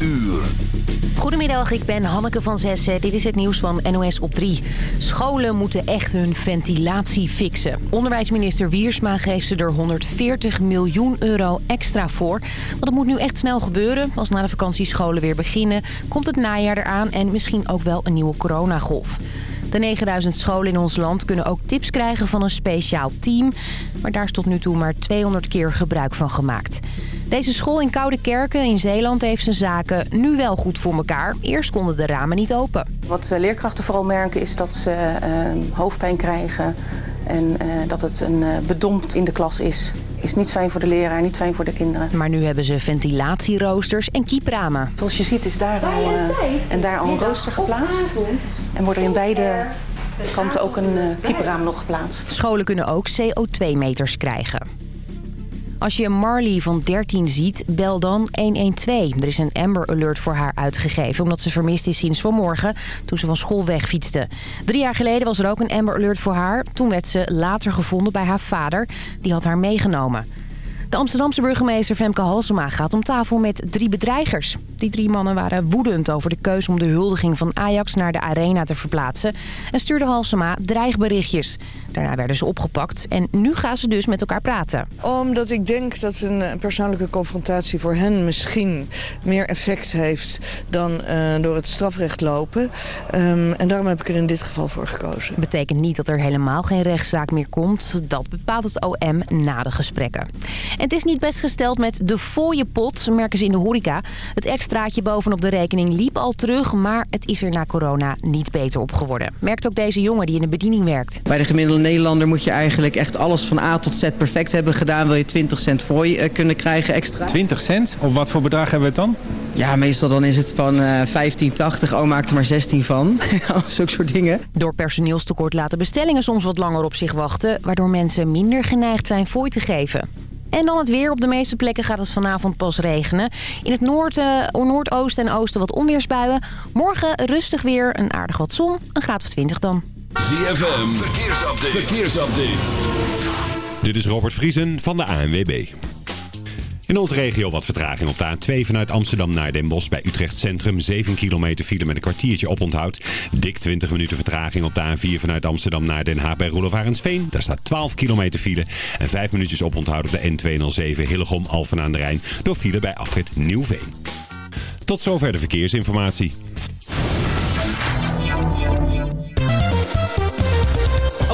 uur. Goedemiddag, ik ben Hanneke van Zessen. Dit is het nieuws van NOS op 3. Scholen moeten echt hun ventilatie fixen. Onderwijsminister Wiersma geeft ze er 140 miljoen euro extra voor. Want het moet nu echt snel gebeuren. Als na de vakantie scholen weer beginnen, komt het najaar eraan... en misschien ook wel een nieuwe coronagolf. De 9000 scholen in ons land kunnen ook tips krijgen van een speciaal team. Maar daar is tot nu toe maar 200 keer gebruik van gemaakt. Deze school in Koude Kerken in Zeeland heeft zijn zaken nu wel goed voor elkaar. Eerst konden de ramen niet open. Wat leerkrachten vooral merken is dat ze uh, hoofdpijn krijgen... en uh, dat het een uh, bedompt in de klas is. Is niet fijn voor de leraar, niet fijn voor de kinderen. Maar nu hebben ze ventilatieroosters en kiepramen. Zoals je ziet is daar al, en daar al een rooster geplaatst. En wordt er in beide kanten ook een kiepraam nog geplaatst. Scholen kunnen ook CO2-meters krijgen. Als je Marley van 13 ziet, bel dan 112. Er is een Amber Alert voor haar uitgegeven... omdat ze vermist is sinds vanmorgen toen ze van school wegfietste. Drie jaar geleden was er ook een Amber Alert voor haar. Toen werd ze later gevonden bij haar vader. Die had haar meegenomen. De Amsterdamse burgemeester Femke Halsema gaat om tafel met drie bedreigers. Die drie mannen waren woedend over de keuze om de huldiging van Ajax naar de arena te verplaatsen. En stuurde Halsema dreigberichtjes. Daarna werden ze opgepakt en nu gaan ze dus met elkaar praten. Omdat ik denk dat een persoonlijke confrontatie voor hen misschien meer effect heeft dan uh, door het strafrecht lopen. Um, en daarom heb ik er in dit geval voor gekozen. Dat betekent niet dat er helemaal geen rechtszaak meer komt. Dat bepaalt het OM na de gesprekken. En het is niet best gesteld met de fooiepot, merken ze in de horeca. Het extraatje bovenop de rekening liep al terug, maar het is er na corona niet beter op geworden. Merkt ook deze jongen die in de bediening werkt. Bij de gemiddelde Nederlander moet je eigenlijk echt alles van A tot Z perfect hebben gedaan. Wil je 20 cent fooi uh, kunnen krijgen extra. 20 cent? Op wat voor bedrag hebben we het dan? Ja, meestal dan is het van uh, 15,80. Oh, maak er maar 16 van. Zulke soort dingen. Door personeelstekort laten bestellingen soms wat langer op zich wachten... waardoor mensen minder geneigd zijn fooi te geven. En dan het weer. Op de meeste plekken gaat het vanavond pas regenen. In het noorden, noordoosten en oosten wat onweersbuien. Morgen rustig weer, een aardig wat zon, een graad of 20 dan. ZFM, verkeersupdate. verkeersupdate. Dit is Robert Vriesen van de ANWB. In onze regio wat vertraging op de A2 vanuit Amsterdam naar Den Bosch bij Utrecht Centrum. 7 kilometer file met een kwartiertje oponthoud. Dik 20 minuten vertraging op de A4 vanuit Amsterdam naar Den Haag bij Roelof Arendsveen. Daar staat 12 kilometer file. En 5 minuutjes oponthoud op de N207 Hillegom Alphen aan de Rijn. Door file bij afrit Nieuwveen. Tot zover de verkeersinformatie.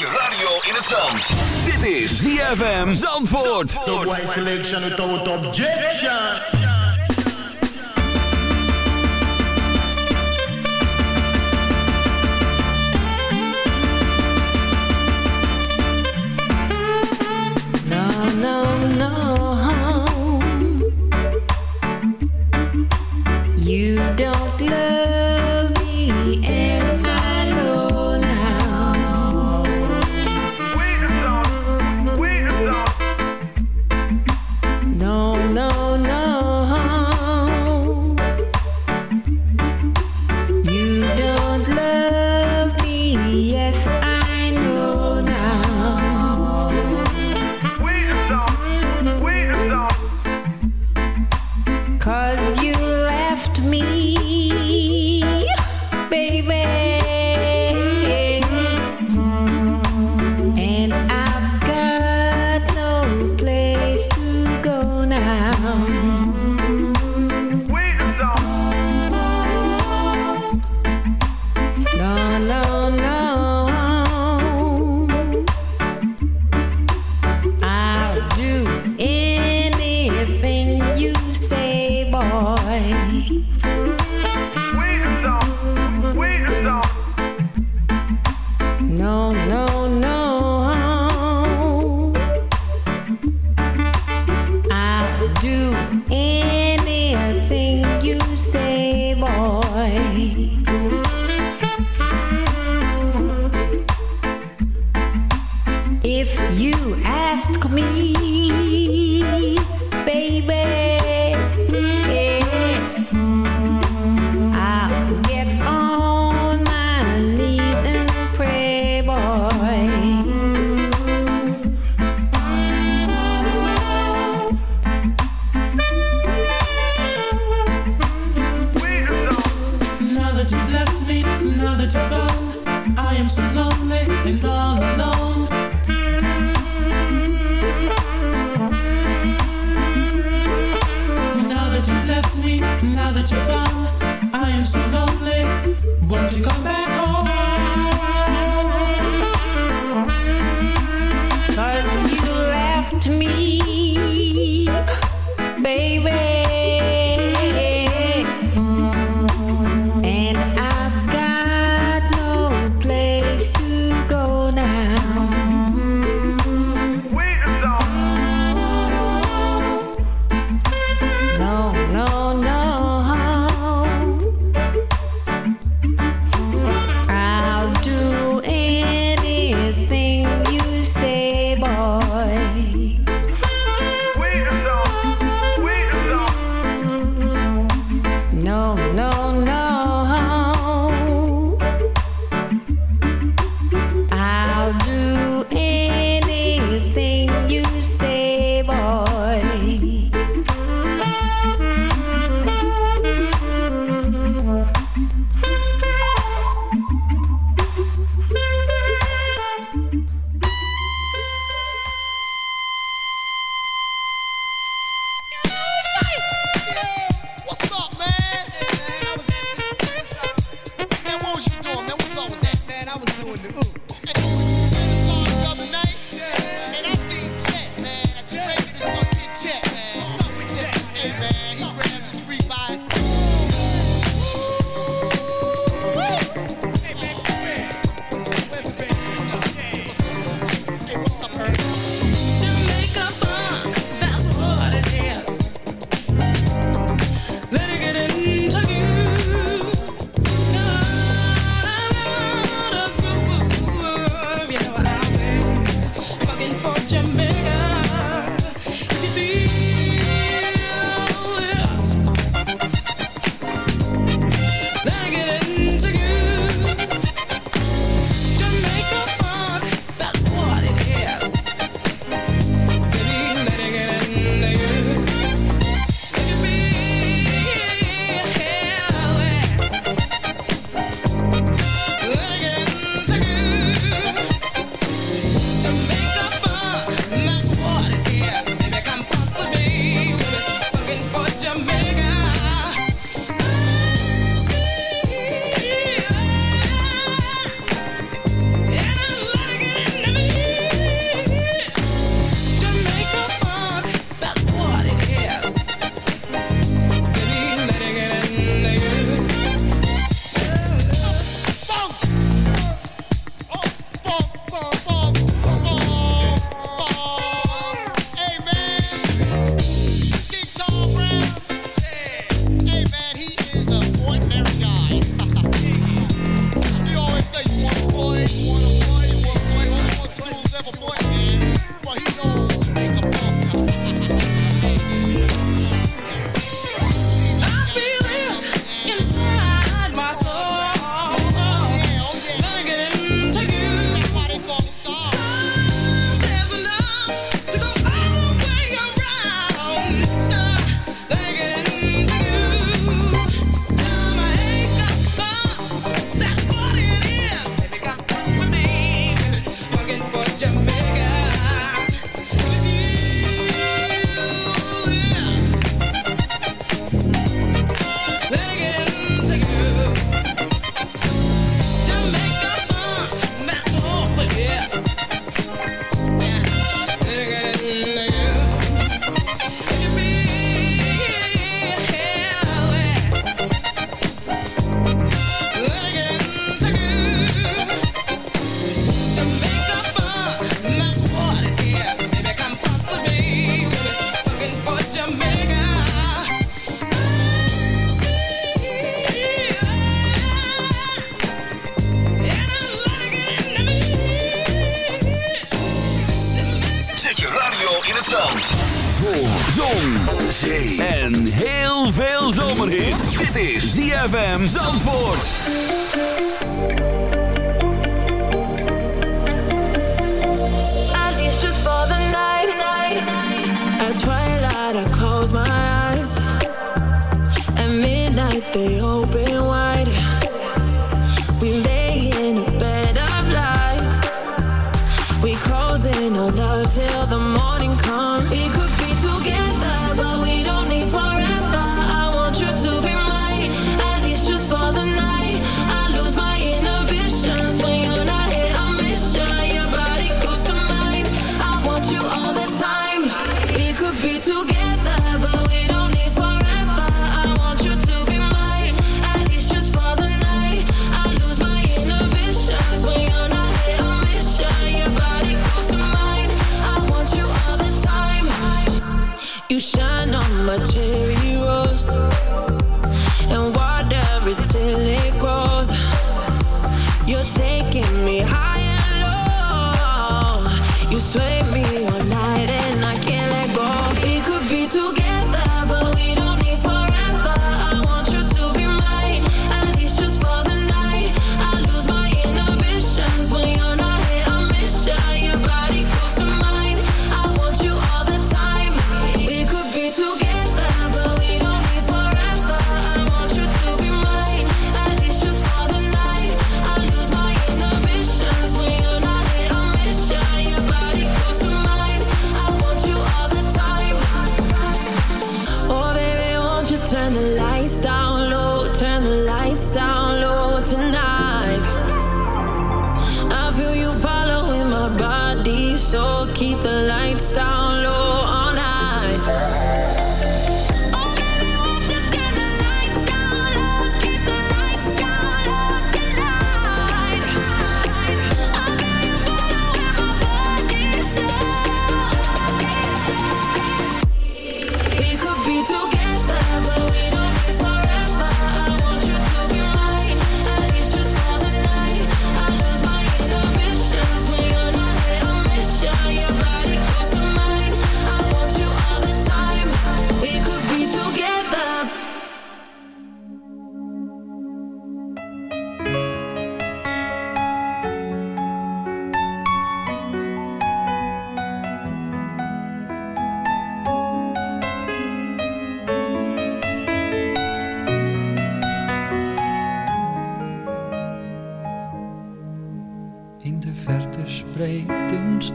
je radio in het zand. Dit is ZFM Zandvoort. The white selection without objection. No, no, no. You don't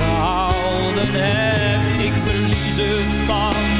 gehouden heb. Ik verlies het van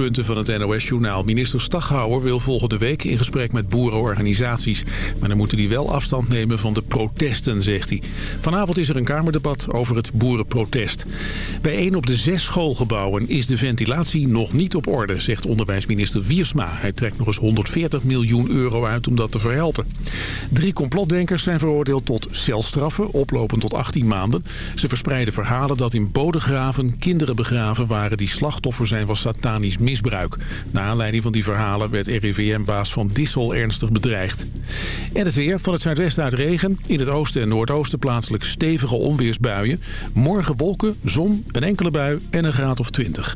hoofdpunten van het NOS-journaal. Minister Staghouwer wil volgende week in gesprek met boerenorganisaties. Maar dan moeten die wel afstand nemen van de protesten, zegt hij. Vanavond is er een Kamerdebat over het boerenprotest. Bij één op de zes schoolgebouwen is de ventilatie nog niet op orde, zegt onderwijsminister Wiersma. Hij trekt nog eens 140 miljoen euro uit om dat te verhelpen. Drie complotdenkers zijn veroordeeld tot celstraffen, oplopend tot 18 maanden. Ze verspreiden verhalen dat in bodengraven kinderen begraven waren die slachtoffer zijn van satanisch misbruik. Na aanleiding van die verhalen werd RIVM-baas Van Dissel ernstig bedreigd. En het weer van het zuidwesten uit regen. In het oosten en noordoosten plaatselijk stevige onweersbuien. Morgen wolken, zon een enkele bui en een graad of 20.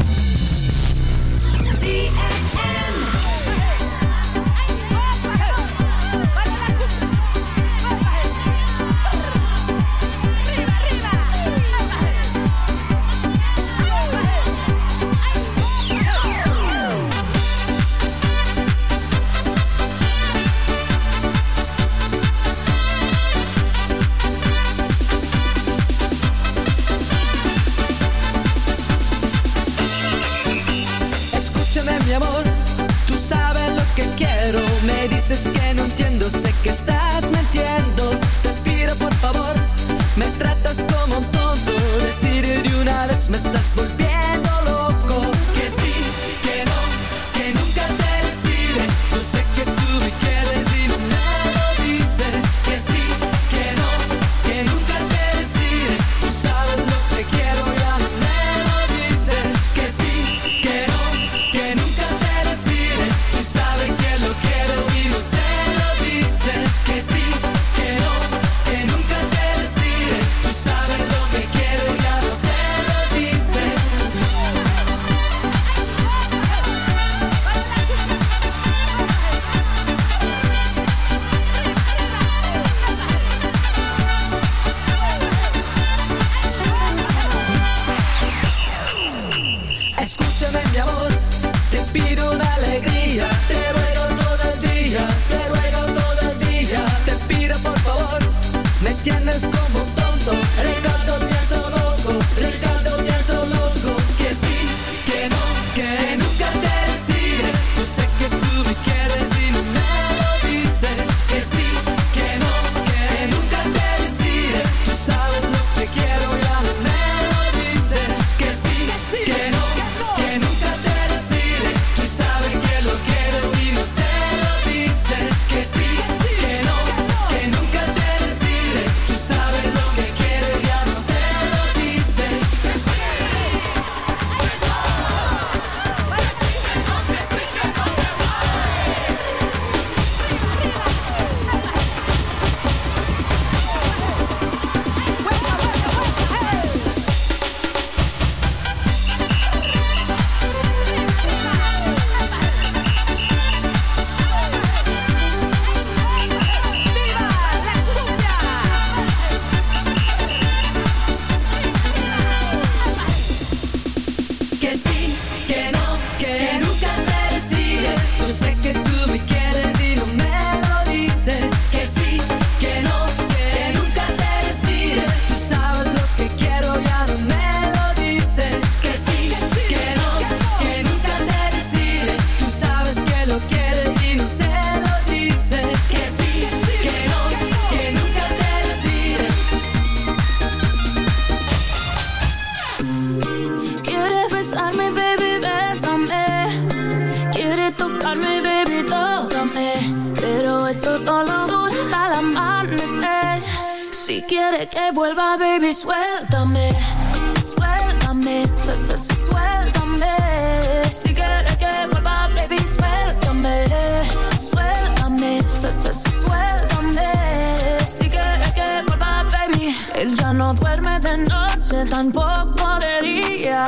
como que vuelva, baby, suéltame. Suéltame, suéltame. Si quieres que vuelva, baby, suéltame. Suéltame, suéltame. Si quieres que vuelva, baby. Él ya no duerme de noche, tampoco de día.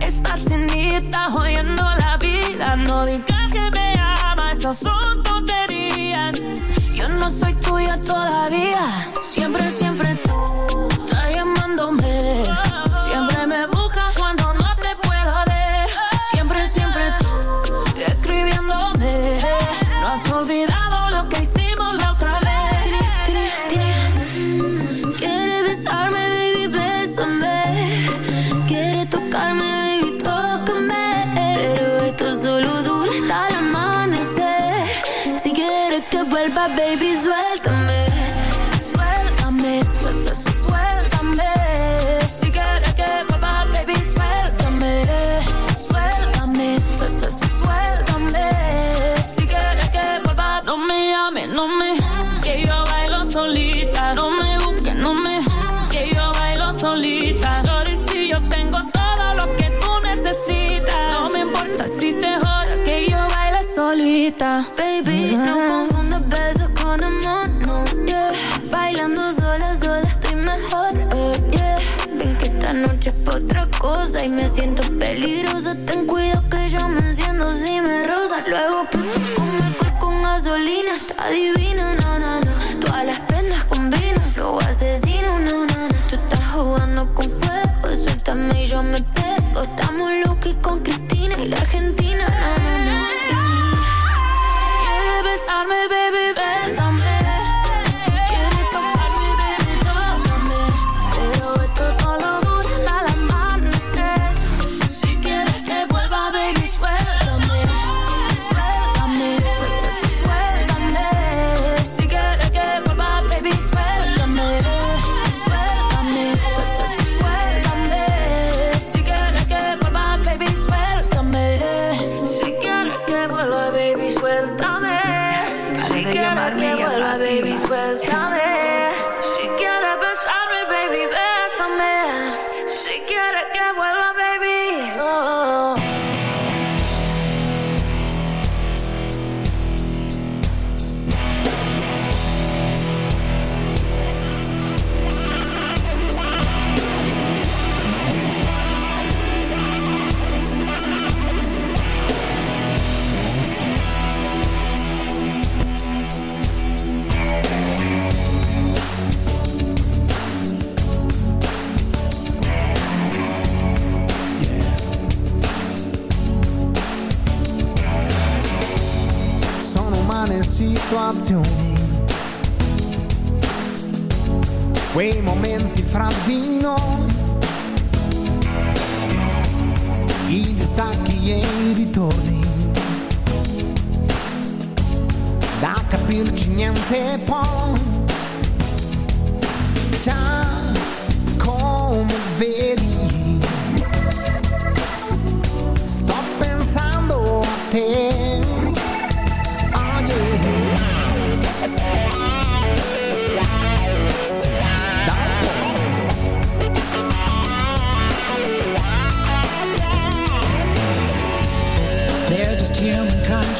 Esta cinita jodiendo la vida. No digas que me amas, esas son tonterías. Yo no soy tuya todavía. Siempre, siempre Peligrosa, ten cuidado que yo me enciendo si me rosa. Luego pinto con alcohol con gasolina, está divino.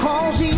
calls you